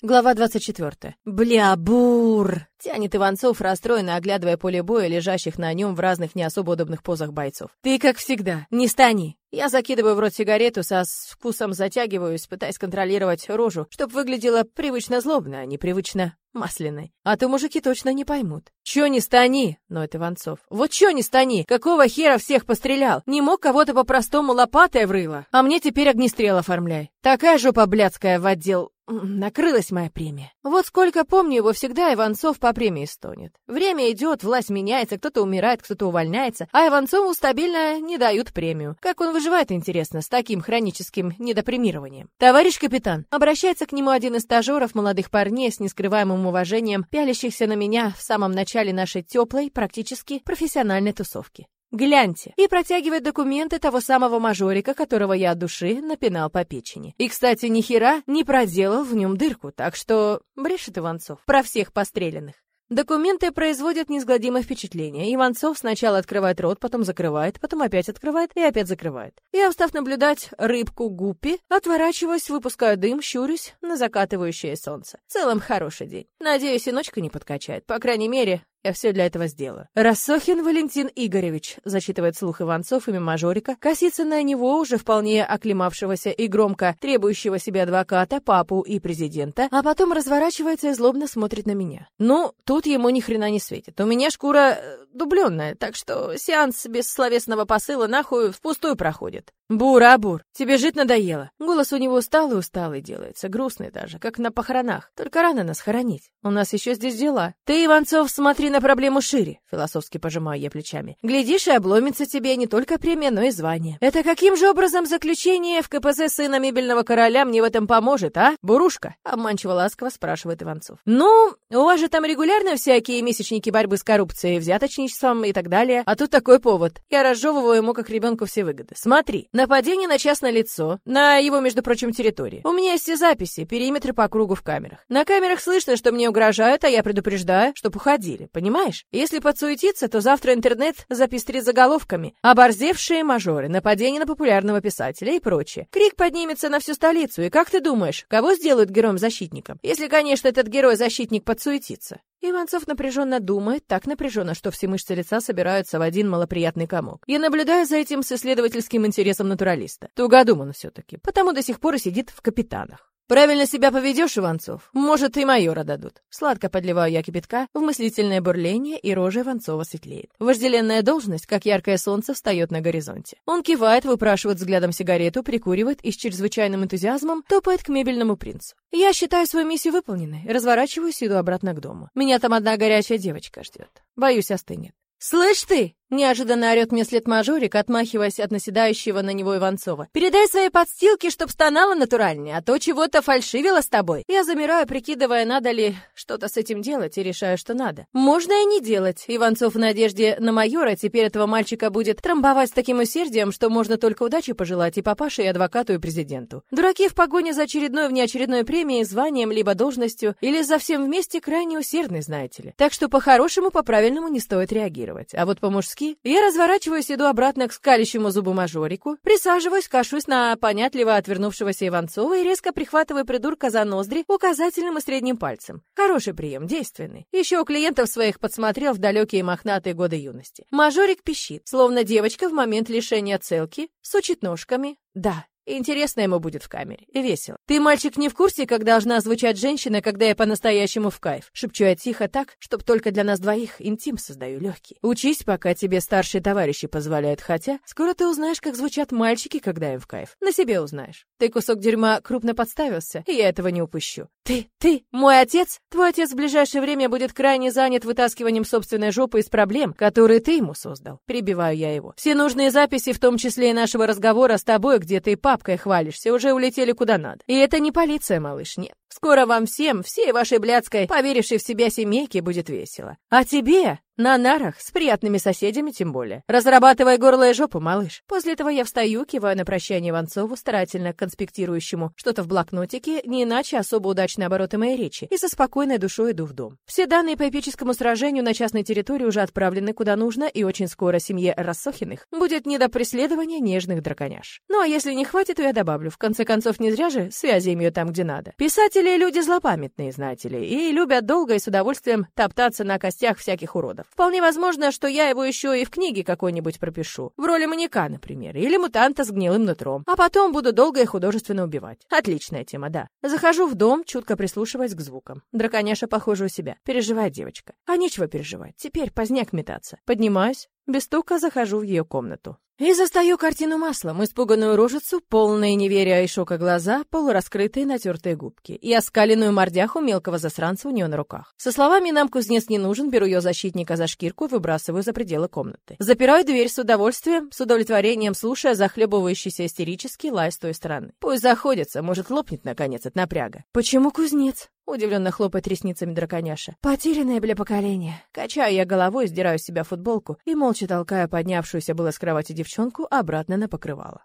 Глава 24. Бля, бур! Тянет Иванцов, расстроенно оглядывая поле боя, лежащих на нем в разных не особо удобных позах бойцов. Ты, как всегда, не стани. Я закидываю в рот сигарету, со вкусом затягиваюсь, пытаясь контролировать рожу, чтобы выглядела привычно злобно, а не привычно масляной. А то мужики точно не поймут. Чё не стани? Но это Иванцов. Вот чё не стани? Какого хера всех пострелял? Не мог кого-то по-простому лопатой врыло? А мне теперь огнестрел оформляй. Такая жопа блядская в отдел накрылась моя премия. Вот сколько помню его, всегда Иванцов по премии стонет. Время идет, власть меняется, кто-то умирает, кто-то увольняется, а Иванцову стабильно не дают премию. Как он выживает, интересно, с таким хроническим недопремированием? Товарищ капитан, обращается к нему один из стажеров, молодых парней с нескрываемым уважением, пялящихся на меня в самом начале нашей теплой, практически профессиональной тусовки. Гляньте. И протягивает документы того самого мажорика, которого я от души напинал по печени. И, кстати, ни хера не проделал в нем дырку, так что брешет Иванцов про всех постреленных. Документы производят неизгладимое впечатление. Иванцов сначала открывает рот, потом закрывает, потом опять открывает и опять закрывает. Я, устав наблюдать рыбку гуппи, отворачиваюсь, выпускаю дым, щурюсь на закатывающее солнце. В целом хороший день. Надеюсь, и ночка не подкачает. По крайней мере, я все для этого сделаю. Рассохин Валентин Игоревич, зачитывает слух Иванцов имя мажорика, косится на него, уже вполне оклемавшегося и громко требующего себе адвоката, папу и президента, а потом разворачивается и злобно смотрит на меня. Ну, тут ему ни хрена не светит. У меня шкура э, дубленная, так что сеанс без словесного посыла нахуй впустую проходит. «Бур, Абур, тебе жить надоело». Голос у него усталый-усталый делается, грустный даже, как на похоронах. Только рано нас хоронить. У нас еще здесь дела. Ты, Иванцов, смотри на проблему шире, философски пожимаю я плечами. Глядишь, и обломится тебе не только премия, но и звание. Это каким же образом заключение в КПЗ сына мебельного короля мне в этом поможет, а? Бурушка? Обманчиво ласково спрашивает Иванцов. Ну, у вас же там регулярно всякие месячники борьбы с коррупцией, взяточничеством и так далее. А тут такой повод. Я разжевываю ему как ребенку все выгоды. Смотри, Нападение на частное лицо, на его, между прочим, территории. У меня есть все записи, периметры по кругу в камерах. На камерах слышно, что мне угрожают, а я предупреждаю, чтоб уходили, понимаешь? Если подсуетиться, то завтра интернет запестрит заголовками. Оборзевшие мажоры, нападение на популярного писателя и прочее. Крик поднимется на всю столицу, и как ты думаешь, кого сделают героем-защитником? Если, конечно, этот герой-защитник подсуетится. Иванцов напряженно думает, так напряженно, что все мышцы лица собираются в один малоприятный комок. Я наблюдаю за этим с исследовательским интересом натуралиста. Тугодум он все-таки, потому до сих пор и сидит в капитанах. Правильно себя поведешь, Иванцов? Может, и майора дадут. Сладко подливаю я кипятка в мыслительное бурление, и рожа Иванцова светлеет. Вожделенная должность, как яркое солнце, встает на горизонте. Он кивает, выпрашивает взглядом сигарету, прикуривает и с чрезвычайным энтузиазмом топает к мебельному принцу. Я считаю свою миссию выполненной, разворачиваюсь и иду обратно к дому. Меня там одна горячая девочка ждет. Боюсь, остынет. «Слышь ты!» — неожиданно орёт мне след мажорик, отмахиваясь от наседающего на него Иванцова. «Передай своей подстилке, чтоб стонала натуральнее, а то чего-то фальшивила с тобой». Я замираю, прикидывая, надо ли что-то с этим делать, и решаю, что надо. Можно и не делать. Иванцов в надежде на майора теперь этого мальчика будет трамбовать с таким усердием, что можно только удачи пожелать и папаше, и адвокату, и президенту. Дураки в погоне за очередной внеочередной премией, званием, либо должностью, или за всем вместе крайне усердны, знаете ли. Так что по-хорошему, по-правильному не стоит реагировать. А вот по-мужски я разворачиваюсь, иду обратно к скалящему зубу мажорику, присаживаюсь, кашусь на понятливо отвернувшегося Иванцова и резко прихватываю придурка за ноздри указательным и средним пальцем. Хороший прием, действенный. Еще у клиентов своих подсмотрел в далекие мохнатые годы юности. Мажорик пищит, словно девочка в момент лишения целки, сучит ножками. Да, Интересно ему будет в камере. И весело. Ты, мальчик, не в курсе, как должна звучать женщина, когда я по-настоящему в кайф? Шепчу я тихо так, чтоб только для нас двоих интим создаю легкий. Учись, пока тебе старшие товарищи позволяют, хотя скоро ты узнаешь, как звучат мальчики, когда им в кайф. На себе узнаешь. Ты кусок дерьма крупно подставился, и я этого не упущу. Ты, ты, мой отец? Твой отец в ближайшее время будет крайне занят вытаскиванием собственной жопы из проблем, которые ты ему создал. Прибиваю я его. Все нужные записи, в том числе и нашего разговора с тобой, где ты пап бабкой хвалишься, уже улетели куда надо. И это не полиция, малыш, нет. Скоро вам всем, всей вашей блядской, поверившей в себя семейке, будет весело. А тебе на нарах, с приятными соседями тем более. Разрабатывай горло и жопу, малыш. После этого я встаю, киваю на прощание Иванцову, старательно конспектирующему что-то в блокнотике, не иначе особо удачные обороты моей речи, и со спокойной душой иду в дом. Все данные по эпическому сражению на частной территории уже отправлены куда нужно, и очень скоро семье Рассохиных будет не до преследования нежных драконяж. Ну а если не хватит, то я добавлю. В конце концов, не зря же связи имею там, где надо. Писать Родители люди злопамятные, знаете ли, и любят долго и с удовольствием топтаться на костях всяких уродов. Вполне возможно, что я его еще и в книге какой-нибудь пропишу. В роли маньяка, например, или мутанта с гнилым нутром. А потом буду долго и художественно убивать. Отличная тема, да. Захожу в дом, чутко прислушиваясь к звукам. Драконяша, похоже, у себя. Переживает девочка. А нечего переживать. Теперь поздняк метаться. Поднимаюсь, без стука захожу в ее комнату. И застаю картину маслом, испуганную рожицу, полные неверия и шока глаза, полураскрытые натертые губки и оскаленную мордяху мелкого засранца у нее на руках. Со словами «нам кузнец не нужен», беру ее защитника за шкирку и выбрасываю за пределы комнаты. Запираю дверь с удовольствием, с удовлетворением слушая захлебывающийся истерический лай с той стороны. Пусть заходится, может лопнет наконец от напряга. «Почему кузнец?» Удивленно хлопает ресницами драконяша. Потерянное бля поколение. Качаю я головой, сдираю с себя футболку и молча толкаю поднявшуюся было с кровати девчонку обратно на покрывало.